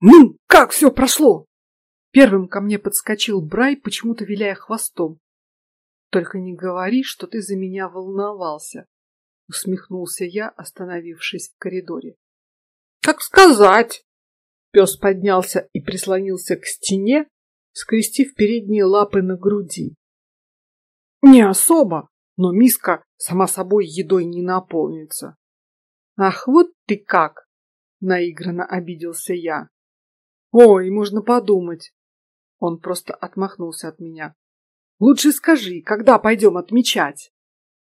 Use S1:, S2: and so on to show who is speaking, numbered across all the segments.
S1: Ну, как все прошло? Первым ко мне подскочил Брай, почему-то виляя хвостом. Только не говори, что ты за меня волновался, усмехнулся я, остановившись в коридоре.
S2: Как сказать? Пес поднялся и прислонился к стене, скрестив передние лапы на груди. Не особо, но миска сама собой едой не наполнится.
S1: Ах, вот ты как! Наигранно обиделся я. Ой, можно подумать. Он просто отмахнулся от меня. Лучше скажи, когда пойдем отмечать?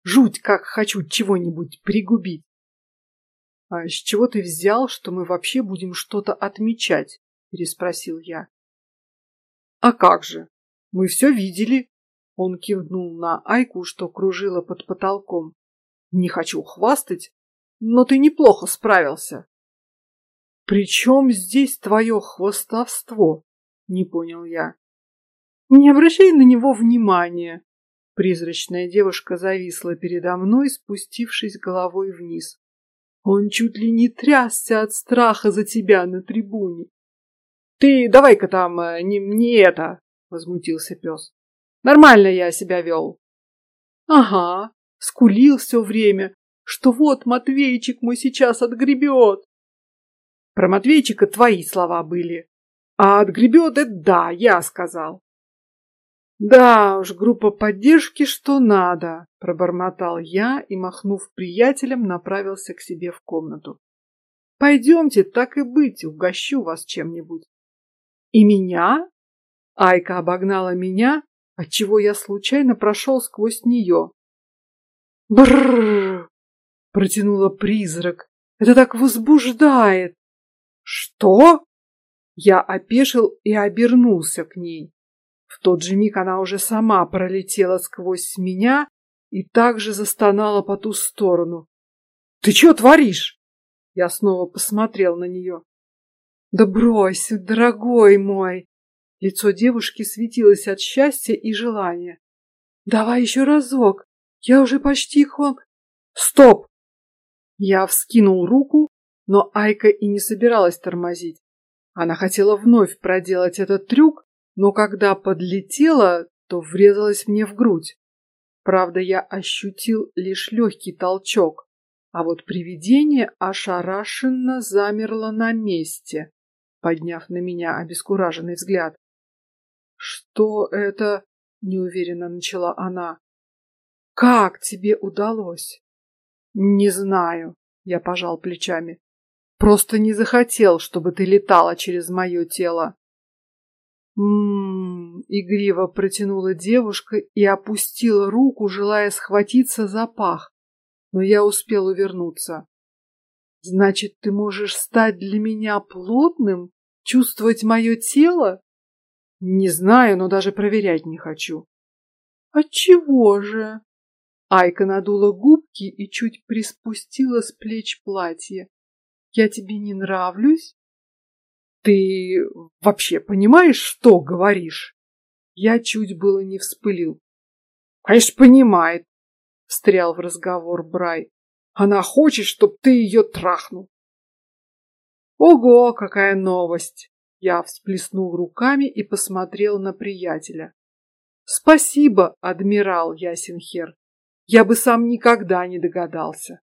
S1: Жуть, как хочу чего-нибудь пригубить. А с чего ты взял, что мы вообще будем что-то отмечать? Переспросил я. А как же? Мы все видели. Он кивнул на Айку, что кружила под потолком. Не хочу хвастать, но ты неплохо справился. Причем здесь твое хвостовство? Не понял я. Не обращай на него внимания. Призрачная девушка зависла передо мной, спустившись головой вниз. Он чуть ли не трясся от страха за тебя на трибуне. Ты давай-ка там э, не, не это, возмутился пес. Нормально я себя вел. Ага, скулил все время, что вот Матвейчик мой сейчас отгребет. Про Матвейчика твои слова были. А отгребет это да, я сказал. Да уж, группа поддержки что надо, пробормотал я и, махнув приятелям, направился к себе в комнату. Пойдемте, так и быть, угощу вас чем-нибудь. И меня? Айка обогнала меня, отчего я случайно прошел сквозь нее. Бррр! протянула призрак. Это так возбуждает. Что? Я опешил и обернулся к ней. В тот же миг она уже сама пролетела сквозь меня и также застонала по ту сторону. Ты что творишь? Я снова посмотрел на нее. Да брось, дорогой мой. Лицо девушки светилось от счастья и желания. Давай еще разок. Я уже почти хом. Стоп! Я вскинул руку, но Айка и не собиралась тормозить. Она хотела вновь проделать этот трюк, но когда подлетела, то врезалась мне в грудь. Правда, я ощутил лишь легкий толчок, а вот привидение ошарашенно замерло на месте, подняв на меня обескураженный взгляд. Что это? неуверенно начала она. Как тебе удалось? Не знаю, я пожал плечами. Просто не захотел, чтобы ты летала через мое тело. Мм, игриво протянула девушка и опустила руку, желая схватиться за пах, но я успел увернуться. Значит, ты можешь стать для меня плотным, чувствовать мое тело? Не знаю, но даже проверять не хочу. Отчего же? Айка надула губки и чуть приспустила с плеч платье. Я тебе не нравлюсь? Ты вообще понимаешь, что говоришь? Я чуть было не вспылил. Конечно, понимает. Встрял в разговор Брай. Она хочет, чтобы ты ее трахнул. Ого, какая новость! Я всплеснул руками и посмотрел на приятеля. Спасибо, адмирал Ясенхер. Я бы сам никогда не догадался.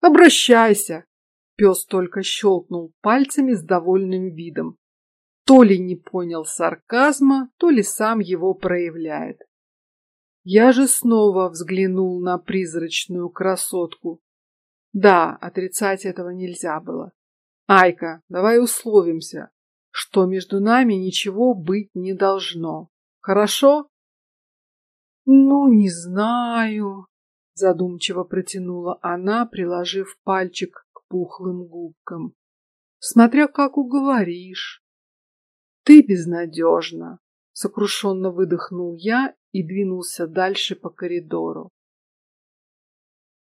S1: Обращайся. Пес только щелкнул пальцами с довольным видом. То ли не понял сарказма, то ли сам его проявляет. Я же снова взглянул на призрачную красотку. Да, отрицать этого нельзя было. Айка, давай условимся, что между нами ничего быть не должно. Хорошо? Ну, не знаю, задумчиво протянула она, приложив пальчик пухлым губкам. Смотря как уговоришь. Ты безнадежна, сокрушенно выдохнул я и двинулся дальше по коридору.